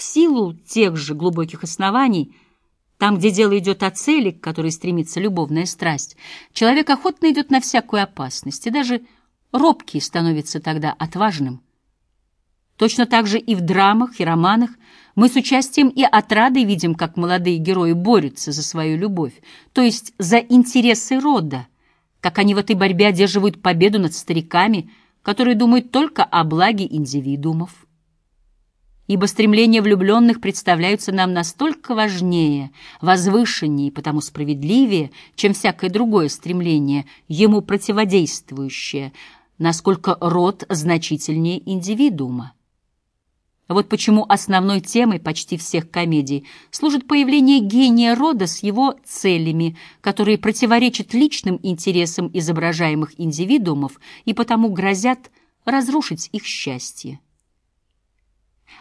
В силу тех же глубоких оснований, там, где дело идет о цели, к которой стремится любовная страсть, человек охотно идет на всякую опасность, и даже робкий становится тогда отважным. Точно так же и в драмах, и романах мы с участием и отрадой видим, как молодые герои борются за свою любовь, то есть за интересы рода, как они в этой борьбе одерживают победу над стариками, которые думают только о благе индивидуумов. Ибо стремления влюбленных представляются нам настолько важнее, возвышеннее и потому справедливее, чем всякое другое стремление, ему противодействующее, насколько род значительнее индивидуума. Вот почему основной темой почти всех комедий служит появление гения рода с его целями, которые противоречат личным интересам изображаемых индивидуумов и потому грозят разрушить их счастье.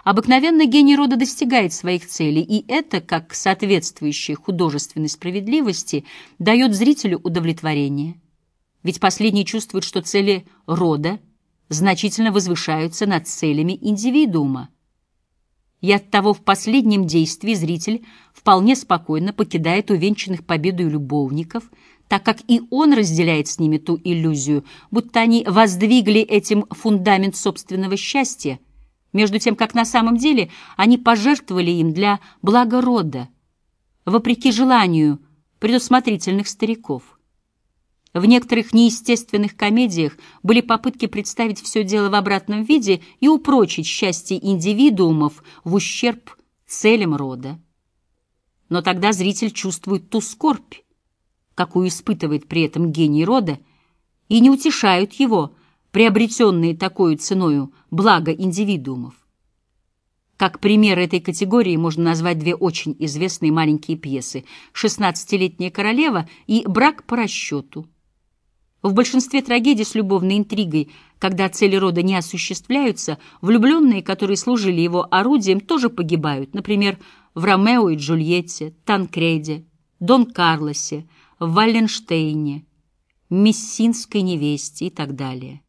Обыкновенно гений рода достигает своих целей, и это, как соответствующее художественной справедливости, дает зрителю удовлетворение. Ведь последний чувствует, что цели рода значительно возвышаются над целями индивидуума. И оттого в последнем действии зритель вполне спокойно покидает увенчанных победой любовников, так как и он разделяет с ними ту иллюзию, будто они воздвигли этим фундамент собственного счастья, между тем, как на самом деле они пожертвовали им для блага рода, вопреки желанию предусмотрительных стариков. В некоторых неестественных комедиях были попытки представить все дело в обратном виде и упрочить счастье индивидуумов в ущерб целям рода. Но тогда зритель чувствует ту скорбь, какую испытывает при этом гений рода, и не утешают его, приобретенные такой ценою блага индивидуумов. Как пример этой категории можно назвать две очень известные маленькие пьесы «Шестнадцатилетняя королева» и «Брак по расчету». В большинстве трагедий с любовной интригой, когда цели рода не осуществляются, влюбленные, которые служили его орудием, тоже погибают, например, в «Ромео и Джульетте», «Танкреде», «Дон Карлосе», в «Валленштейне», «Мессинской невесте» и так далее.